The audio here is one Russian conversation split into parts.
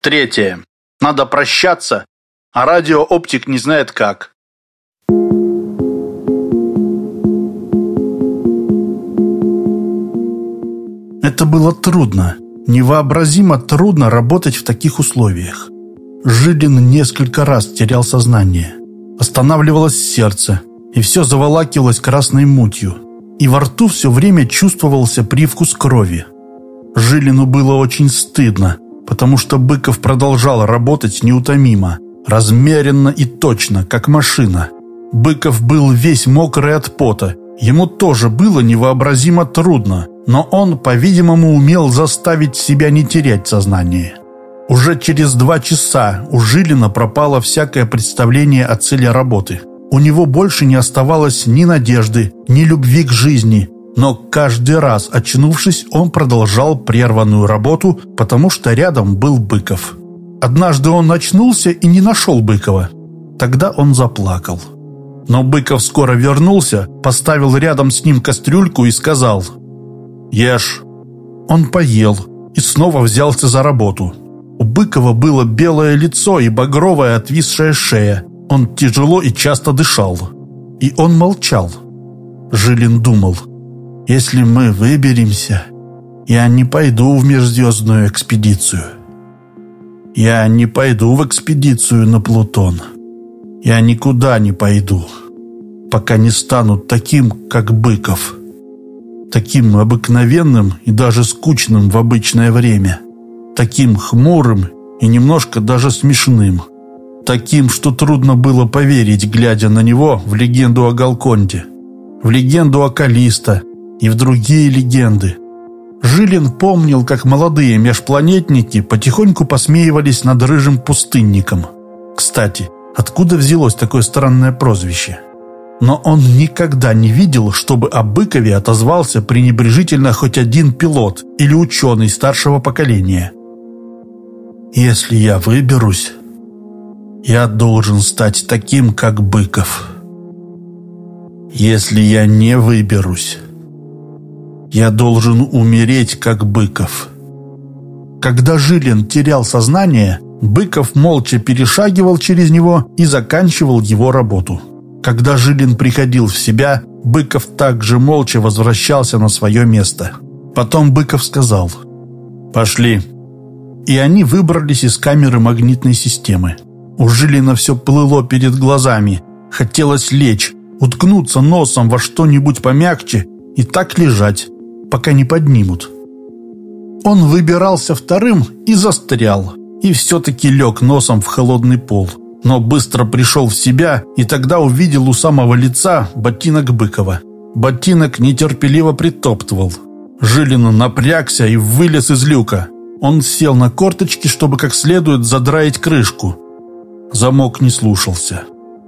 Третье. Надо прощаться, а радиооптик не знает как. Это было трудно. Невообразимо трудно работать в таких условиях. Жилин несколько раз терял сознание. Останавливалось сердце, и все заволакивалось красной мутью. И во рту все время чувствовался привкус крови. Жилину было очень стыдно, потому что Быков продолжал работать неутомимо, размеренно и точно, как машина. Быков был весь мокрый от пота, ему тоже было невообразимо трудно, но он, по-видимому, умел заставить себя не терять сознание. Уже через два часа у Жилина пропало всякое представление о цели работы. У него больше не оставалось ни надежды, ни любви к жизни. Но каждый раз, очнувшись, он продолжал прерванную работу, потому что рядом был Быков. Однажды он очнулся и не нашел Быкова. Тогда он заплакал. Но Быков скоро вернулся, поставил рядом с ним кастрюльку и сказал «Ешь». Он поел и снова взялся за работу. У Быкова было белое лицо и багровая отвисшая шея. Он тяжело и часто дышал. И он молчал. Жилин думал, «Если мы выберемся, я не пойду в межзвездную экспедицию. Я не пойду в экспедицию на Плутон. Я никуда не пойду, пока не стану таким, как Быков. Таким обыкновенным и даже скучным в обычное время» таким хмурым и немножко даже смешным. Таким, что трудно было поверить, глядя на него в легенду о Галконде, в легенду о Калиста и в другие легенды. Жилин помнил, как молодые межпланетники потихоньку посмеивались над рыжим пустынником. Кстати, откуда взялось такое странное прозвище? Но он никогда не видел, чтобы о Быкове отозвался пренебрежительно хоть один пилот или ученый старшего поколения. Если я выберусь, я должен стать таким, как Быков. Если я не выберусь, я должен умереть, как Быков. Когда Жилин терял сознание, Быков молча перешагивал через него и заканчивал его работу. Когда Жилин приходил в себя, Быков также молча возвращался на свое место. Потом Быков сказал «Пошли» и они выбрались из камеры магнитной системы. У Жилина все плыло перед глазами. Хотелось лечь, уткнуться носом во что-нибудь помягче и так лежать, пока не поднимут. Он выбирался вторым и застрял, и все-таки лег носом в холодный пол. Но быстро пришел в себя и тогда увидел у самого лица ботинок Быкова. Ботинок нетерпеливо притоптывал. Жилин напрягся и вылез из люка. Он сел на корточки, чтобы как следует задраить крышку. Замок не слушался.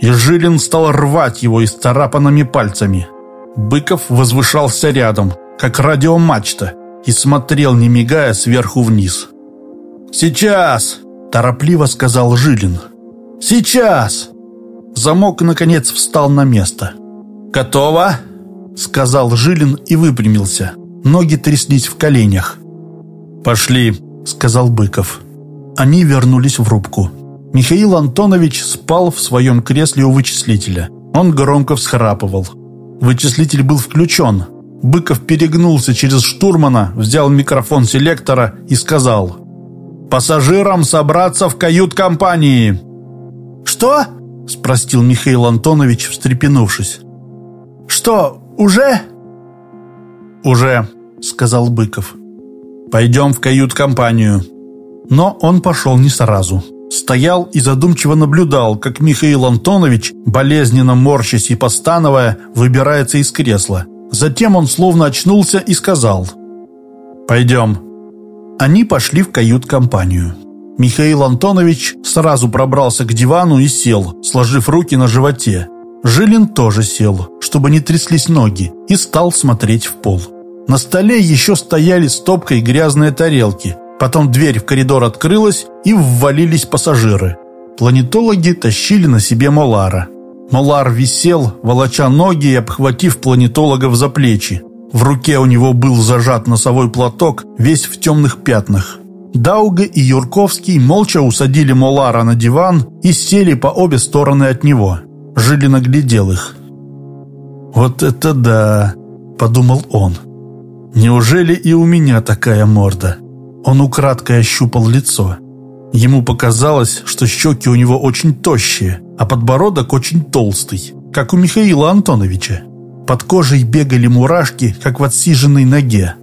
И Жилин стал рвать его исцарапанными пальцами. Быков возвышался рядом, как радиомачта, и смотрел, не мигая, сверху вниз. «Сейчас!» – торопливо сказал Жилин. «Сейчас!» Замок, наконец, встал на место. «Готово?» – сказал Жилин и выпрямился. Ноги тряслись в коленях. «Пошли», — сказал Быков. Они вернулись в рубку. Михаил Антонович спал в своем кресле у вычислителя. Он громко всхрапывал. Вычислитель был включен. Быков перегнулся через штурмана, взял микрофон селектора и сказал «Пассажирам собраться в кают-компании!» «Что?» – спросил Михаил Антонович, встрепенувшись. «Что, уже?» «Уже», – сказал Быков. Пойдем в кают-компанию». Но он пошел не сразу. Стоял и задумчиво наблюдал, как Михаил Антонович, болезненно морщась и постановая, выбирается из кресла. Затем он словно очнулся и сказал «Пойдем». Они пошли в кают-компанию. Михаил Антонович сразу пробрался к дивану и сел, сложив руки на животе. Жилин тоже сел, чтобы не тряслись ноги, и стал смотреть в пол. На столе еще стояли стопкой грязные тарелки. Потом дверь в коридор открылась, и ввалились пассажиры. Планетологи тащили на себе Молара. Молар висел, волоча ноги и обхватив планетологов за плечи. В руке у него был зажат носовой платок, весь в темных пятнах. Дауга и Юрковский молча усадили Молара на диван и сели по обе стороны от него. Жилин оглядел их. «Вот это да!» – подумал он. «Неужели и у меня такая морда?» Он украдкой ощупал лицо. Ему показалось, что щеки у него очень тощие, а подбородок очень толстый, как у Михаила Антоновича. Под кожей бегали мурашки, как в отсиженной ноге.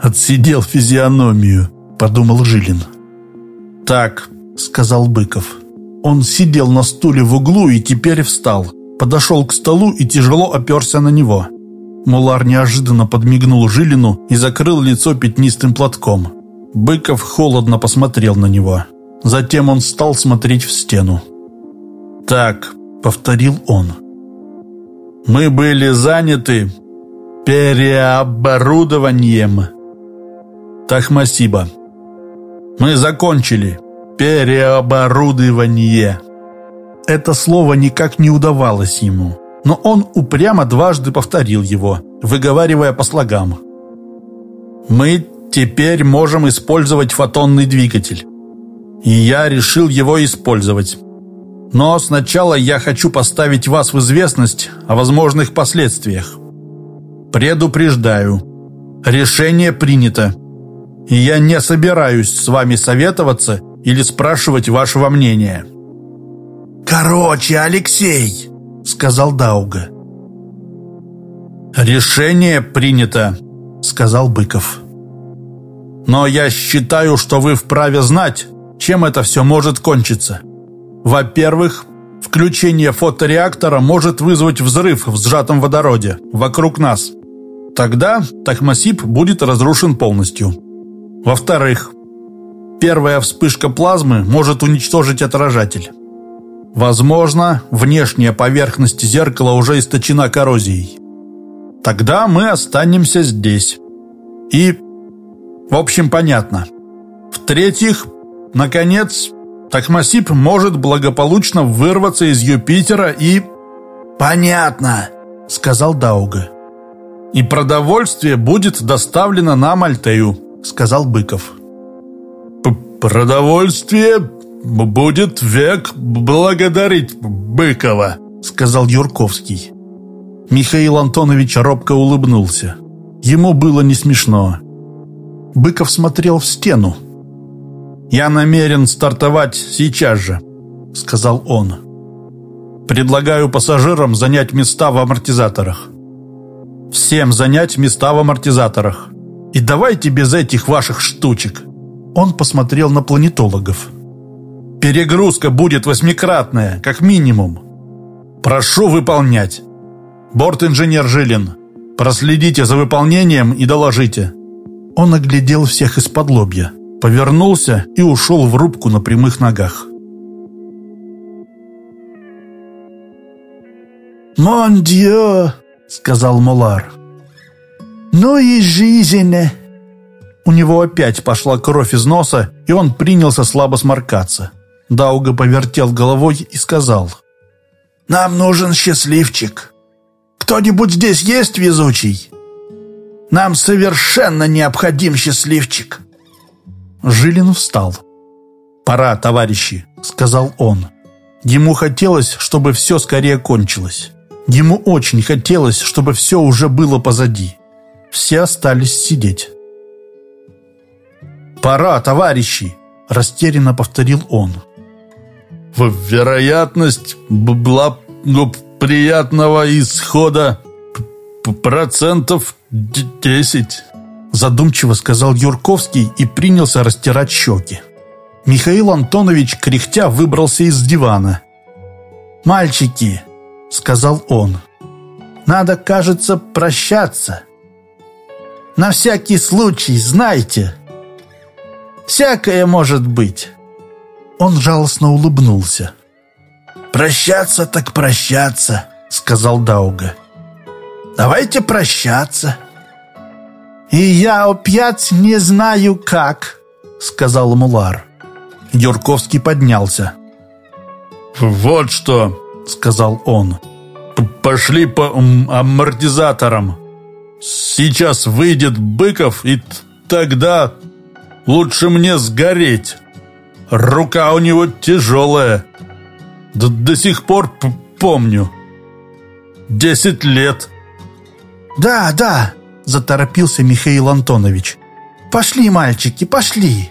«Отсидел физиономию», — подумал Жилин. «Так», — сказал Быков. Он сидел на стуле в углу и теперь встал. Подошел к столу и тяжело оперся на него. Мулар неожиданно подмигнул Жилину и закрыл лицо пятнистым платком. Быков холодно посмотрел на него. Затем он стал смотреть в стену. «Так», — повторил он. «Мы были заняты переоборудованием Тахмасиба. Мы закончили переоборудование. Это слово никак не удавалось ему, но он упрямо дважды повторил его, выговаривая по слогам. Мы теперь можем использовать фотонный двигатель. И я решил его использовать. Но сначала я хочу поставить вас в известность о возможных последствиях. Предупреждаю. Решение принято и я не собираюсь с вами советоваться или спрашивать вашего мнения». «Короче, Алексей», — сказал Дауга. «Решение принято», — сказал Быков. «Но я считаю, что вы вправе знать, чем это все может кончиться. Во-первых, включение фотореактора может вызвать взрыв в сжатом водороде вокруг нас. Тогда Тахмасип будет разрушен полностью. Во-вторых, первая вспышка плазмы может уничтожить отражатель. Возможно, внешняя поверхность зеркала уже источена коррозией. Тогда мы останемся здесь. И, в общем, понятно. В-третьих, наконец, Такмасип может благополучно вырваться из Юпитера и... «Понятно», — сказал Дауга. «И продовольствие будет доставлено на Мальтею», — сказал Быков. «Продовольствие будет век благодарить Быкова», — сказал Юрковский. Михаил Антонович робко улыбнулся. Ему было не смешно. Быков смотрел в стену. «Я намерен стартовать сейчас же», — сказал он. «Предлагаю пассажирам занять места в амортизаторах. Всем занять места в амортизаторах. И давайте без этих ваших штучек. Он посмотрел на планетологов. Перегрузка будет восьмикратная, как минимум. Прошу выполнять. Борт-инженер Жилин, проследите за выполнением и доложите. Он оглядел всех из-под лобья, повернулся и ушел в рубку на прямых ногах. «Мон дьё!» — сказал Мулар. «Ну и жизнь!» У него опять пошла кровь из носа, и он принялся слабо сморкаться. Дауга повертел головой и сказал. «Нам нужен счастливчик. Кто-нибудь здесь есть везучий? Нам совершенно необходим счастливчик». Жилин встал. «Пора, товарищи», — сказал он. Ему хотелось, чтобы все скорее кончилось. Ему очень хотелось, чтобы все уже было позади. Все остались сидеть. «Пора, товарищи!» – растерянно повторил он. «Вероятность была приятного исхода процентов десять», – задумчиво сказал Юрковский и принялся растирать щеки. Михаил Антонович, кряхтя, выбрался из дивана. «Мальчики», — сказал он, — «надо, кажется, прощаться». На всякий случай, знайте. Всякое может быть. Он жалостно улыбнулся. «Прощаться так прощаться», — сказал Дауга. «Давайте прощаться». «И я опять не знаю как», — сказал Мулар. Юрковский поднялся. «Вот что», — сказал он. «Пошли по амортизаторам». Сейчас выйдет Быков, и тогда Лучше мне сгореть. Рука у него тяжелая. До, до сих пор помню. Десять лет. Да, да, заторопился Михаил Антонович. Пошли, мальчики, пошли.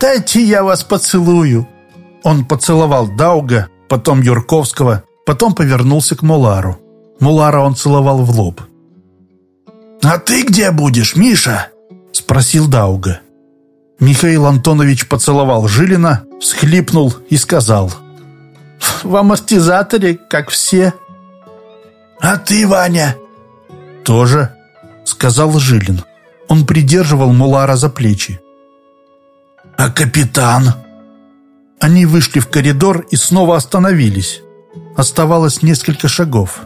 Дайте я вас поцелую. Он поцеловал Дауга, потом Юрковского, потом повернулся к Мулару. Мулара он целовал в лоб. «А ты где будешь, Миша?» — спросил Дауга. Михаил Антонович поцеловал Жилина, всхлипнул и сказал. «В амортизаторе, как все». «А ты, Ваня?» «Тоже», — сказал Жилин. Он придерживал Мулара за плечи. «А капитан?» Они вышли в коридор и снова остановились. Оставалось несколько шагов.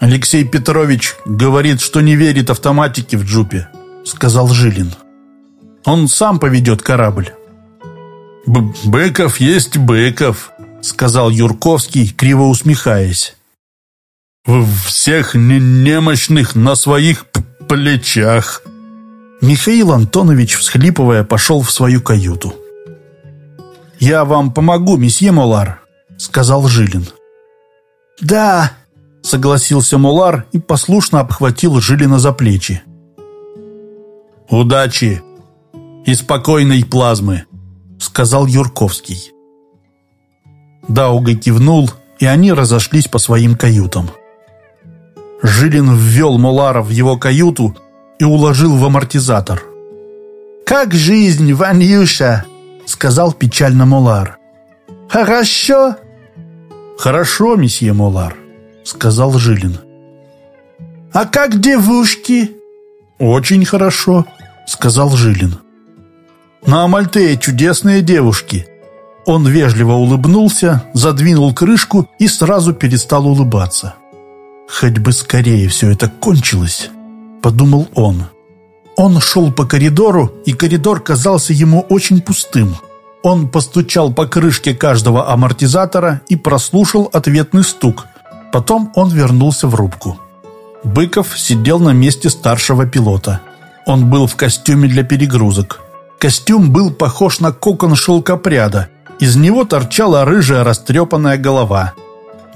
«Алексей Петрович говорит, что не верит автоматике в джупе», — сказал Жилин. «Он сам поведет корабль». «Быков есть Быков», — сказал Юрковский, криво усмехаясь. «Всех не немощных на своих плечах». Михаил Антонович, всхлипывая, пошел в свою каюту. «Я вам помогу, месье Молар», — сказал Жилин. «Да», согласился Мулар и послушно обхватил Жилина за плечи. «Удачи и спокойной плазмы», — сказал Юрковский. Дауга кивнул, и они разошлись по своим каютам. Жилин ввел Мулара в его каюту и уложил в амортизатор. «Как жизнь, Ванюша?» — сказал печально Мулар. «Хорошо?» «Хорошо, месье Мулар», сказал Жилин. «А как девушки?» «Очень хорошо», — сказал Жилин. «На Амальтее чудесные девушки». Он вежливо улыбнулся, задвинул крышку и сразу перестал улыбаться. «Хоть бы скорее все это кончилось», — подумал он. Он шел по коридору, и коридор казался ему очень пустым. Он постучал по крышке каждого амортизатора и прослушал ответный стук, Потом он вернулся в рубку. Быков сидел на месте старшего пилота. Он был в костюме для перегрузок. Костюм был похож на кокон шелкопряда. Из него торчала рыжая растрепанная голова.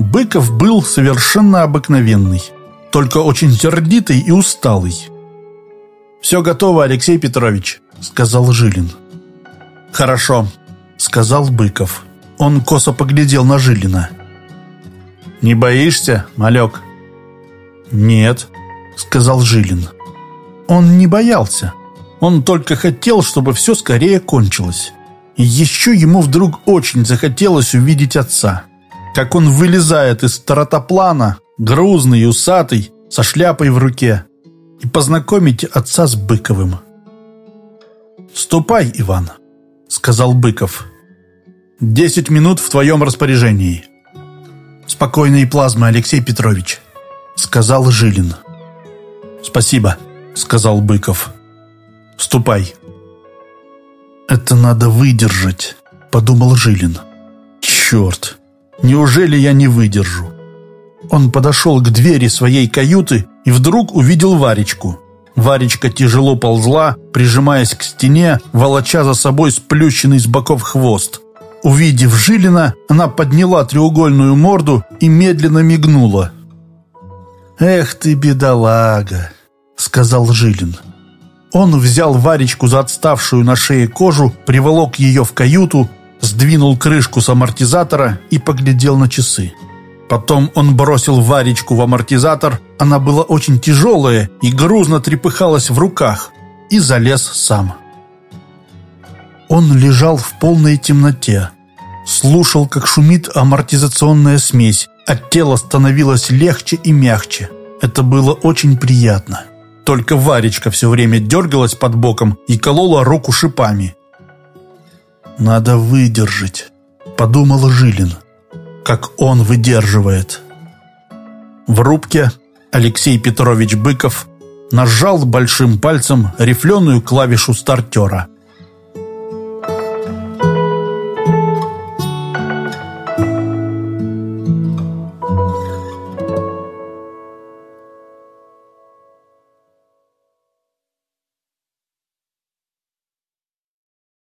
Быков был совершенно обыкновенный, только очень сердитый и усталый. «Все готово, Алексей Петрович», — сказал Жилин. «Хорошо», — сказал Быков. Он косо поглядел на Жилина. «Не боишься, малек?» «Нет», — сказал Жилин. Он не боялся. Он только хотел, чтобы все скорее кончилось. И еще ему вдруг очень захотелось увидеть отца. Как он вылезает из таратоплана, грузный, усатый, со шляпой в руке, и познакомить отца с Быковым. «Ступай, Иван», — сказал Быков. «Десять минут в твоем распоряжении» спокойной плазмы, Алексей Петрович», — сказал Жилин. «Спасибо», — сказал Быков. «Ступай». «Это надо выдержать», — подумал Жилин. «Черт, неужели я не выдержу?» Он подошел к двери своей каюты и вдруг увидел Варечку. Варечка тяжело ползла, прижимаясь к стене, волоча за собой сплющенный с боков хвост. Увидев Жилина, она подняла треугольную морду и медленно мигнула. «Эх ты, бедолага!» — сказал Жилин. Он взял Варечку за отставшую на шее кожу, приволок ее в каюту, сдвинул крышку с амортизатора и поглядел на часы. Потом он бросил Варечку в амортизатор, она была очень тяжелая и грузно трепыхалась в руках, и залез сам. Он лежал в полной темноте. Слушал, как шумит амортизационная смесь. От тела становилось легче и мягче. Это было очень приятно. Только Варечка все время дергалась под боком и колола руку шипами. «Надо выдержать», — подумал Жилин. «Как он выдерживает». В рубке Алексей Петрович Быков нажал большим пальцем рифленую клавишу стартера —